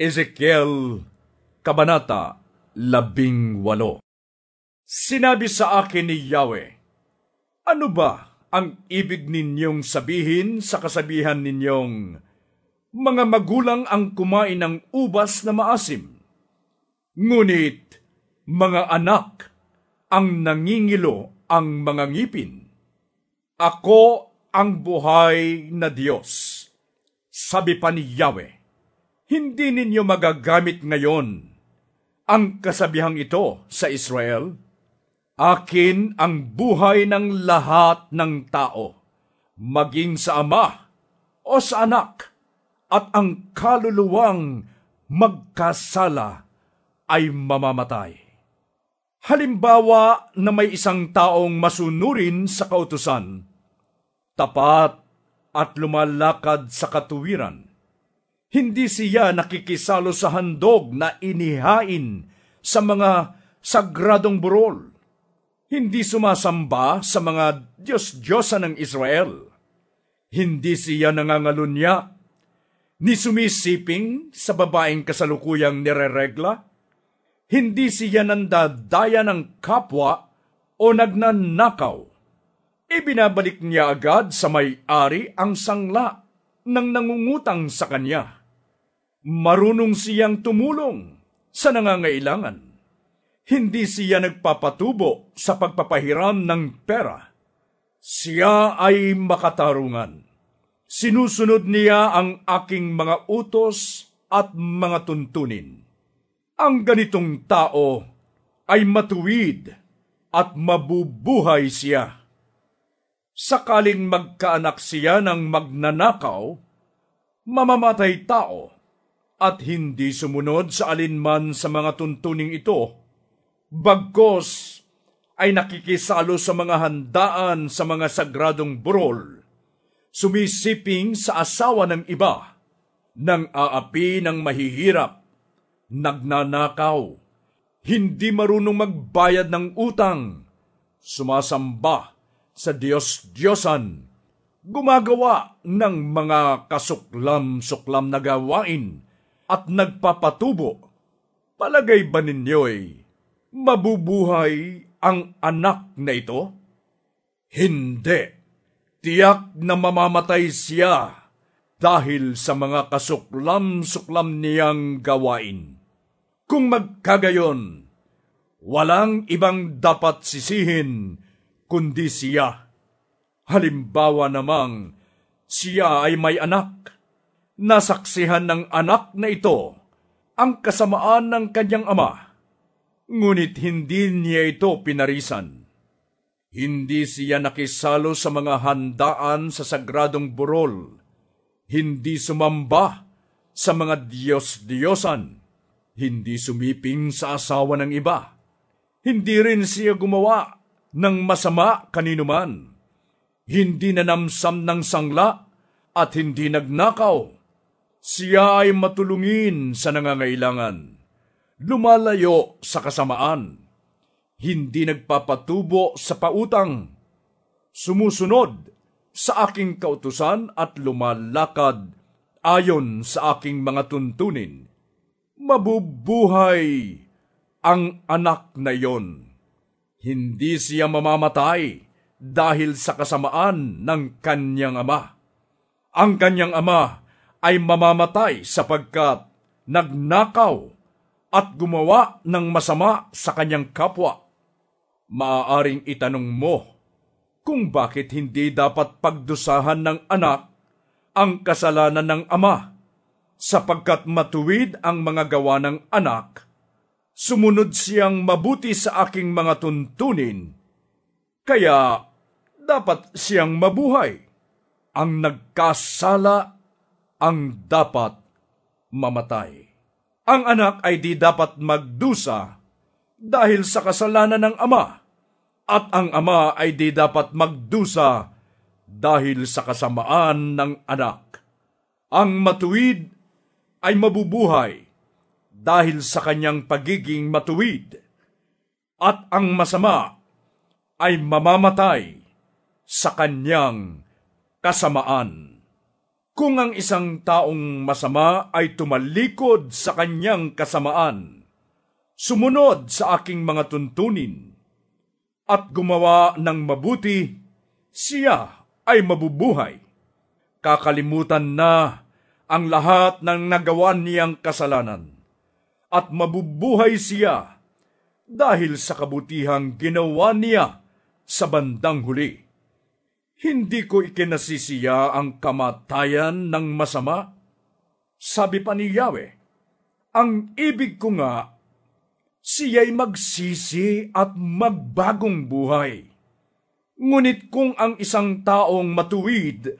Ezekiel, Kabanata, labing walo. Sinabi sa akin ni Yahweh, Ano ba ang ibig ninyong sabihin sa kasabihan ninyong, mga magulang ang kumain ng ubas na maasim? Ngunit, mga anak, ang nangingilo ang mga ngipin. Ako ang buhay na Diyos. Sabi pa ni Yahweh, hindi ninyo magagamit ngayon ang kasabihang ito sa Israel. Akin ang buhay ng lahat ng tao, maging sa ama o sa anak, at ang kaluluwang magkasala ay mamamatay. Halimbawa na may isang taong masunurin sa kautusan, tapat at lumalakad sa katuwiran, hindi siya nakikisalo sa handog na inihain sa mga sagradong burol. Hindi sumasamba sa mga Diyos-Diyosa ng Israel. Hindi siya nangangalunya, ni sumisiping sa babaeng kasalukuyang nireregla. Hindi siya nandadaya ng kapwa o nagnanakaw. Ibinabalik niya agad sa may-ari ang sangla ng nangungutang sa kanya Marunong siyang tumulong sa nangangailangan. Hindi siya nagpapatubo sa pagpapahiram ng pera. Siya ay makatarungan. Sinusunod niya ang aking mga utos at mga tuntunin. Ang ganitong tao ay matuwid at mabubuhay siya. Sakaling magkaanak siya ng magnanakaw, mamamatay tao at hindi sumunod sa alinman sa mga tuntuning ito, bagkos ay nakikisalo sa mga handaan sa mga sagradong burol, sumisiping sa asawa ng iba, nang aapi ng mahihirap, nagnanakaw, hindi marunong magbayad ng utang, sumasamba sa Diyos-Diyosan, gumagawa ng mga kasuklam-suklam na gawain, at nagpapatubo, palagay ba ninyo'y mabubuhay ang anak na ito? Hindi. Tiyak na mamamatay siya dahil sa mga kasuklam-suklam niyang gawain. Kung magkagayon, walang ibang dapat sisihin kundi siya. Halimbawa namang siya ay may anak nasaksihan ng anak na ito ang kasamaan ng kanyang ama, ngunit hindi niya ito pinarisan. Hindi siya nakisalo sa mga handaan sa sagradong burol, hindi sumamba sa mga Diyos-Diyosan, hindi sumiping sa asawa ng iba, hindi rin siya gumawa ng masama kaninuman, hindi nanamsam ng sangla at hindi nagnakaw, siya ay matulungin sa nangangailangan, lumalayo sa kasamaan, hindi nagpapatubo sa pautang, sumusunod sa aking kautusan at lumalakad ayon sa aking mga tuntunin. Mabubuhay ang anak na iyon. Hindi siya mamamatay dahil sa kasamaan ng kanyang ama. Ang kanyang ama ay mamamatay sapagkat nagnakaw at gumawa ng masama sa kanyang kapwa. Maaaring itanong mo kung bakit hindi dapat pagdusahan ng anak ang kasalanan ng ama sapagkat matuwid ang mga gawa ng anak, sumunod siyang mabuti sa aking mga tuntunin, kaya dapat siyang mabuhay. Ang nagkasala ang dapat mamatay. Ang anak ay di dapat magdusa dahil sa kasalanan ng ama, at ang ama ay di dapat magdusa dahil sa kasamaan ng anak. Ang matuwid ay mabubuhay dahil sa kanyang pagiging matuwid, at ang masama ay mamamatay sa kanyang kasamaan. Kung ang isang taong masama ay tumalikod sa kanyang kasamaan, sumunod sa aking mga tuntunin, at gumawa ng mabuti, siya ay mabubuhay. Kakalimutan na ang lahat ng nagawa niyang kasalanan, at mabubuhay siya dahil sa kabutihang ginawa niya sa bandang huli. Hindi ko ikinasisiya ang kamatayan ng masama. Sabi pa ni Yahweh, ang ibig ko nga, siya'y magsisi at magbagong buhay. Ngunit kung ang isang taong matuwid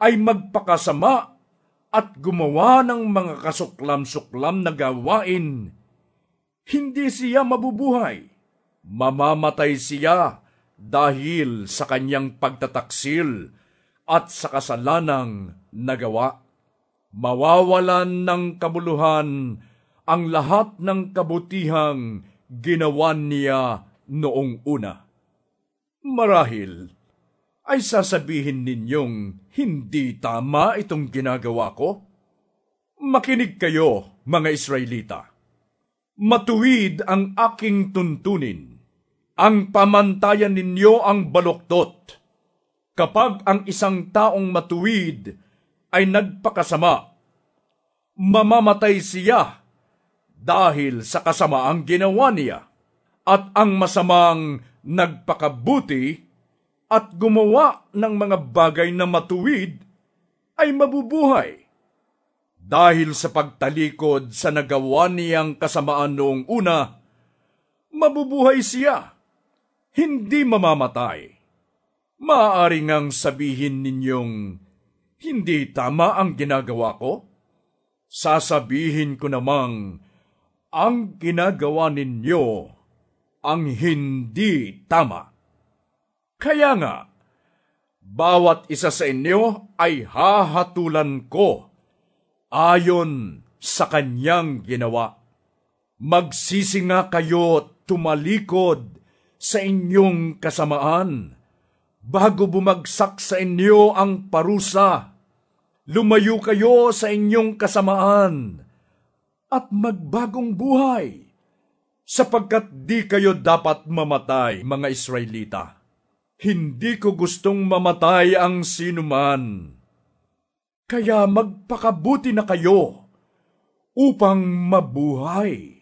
ay magpakasama at gumawa ng mga kasuklam-suklam na gawain, hindi siya mabubuhay. Mamamatay siya dahil sa kanyang pagtataksil at sa kasalanang nagawa. Mawawalan ng kabuluhan ang lahat ng kabutihang ginawa niya noong una. Marahil ay sasabihin ninyong hindi tama itong ginagawa ko? Makinig kayo, mga Israelita. Matuwid ang aking tuntunin ang pamantayan ninyo ang baluktot. Kapag ang isang taong matuwid ay nagpakasama, mamamatay siya dahil sa kasamaang ginawa niya at ang masamang nagpakabuti at gumawa ng mga bagay na matuwid ay mabubuhay. Dahil sa pagtalikod sa nagawa niyang kasamaan noong una, mabubuhay siya hindi mamamatay. Maaari ngang sabihin ninyong, hindi tama ang ginagawa ko? Sasabihin ko namang, ang ginagawa ninyo ang hindi tama. Kaya nga, bawat isa sa inyo ay hahatulan ko ayon sa kanyang ginawa. Magsisi nga kayo tumalikod sa inyong kasamaan. Bago bumagsak sa inyo ang parusa, lumayo kayo sa inyong kasamaan at magbagong buhay, sapagkat di kayo dapat mamatay, mga Israelita. Hindi ko gustong mamatay ang sinuman. Kaya magpakabuti na kayo upang mabuhay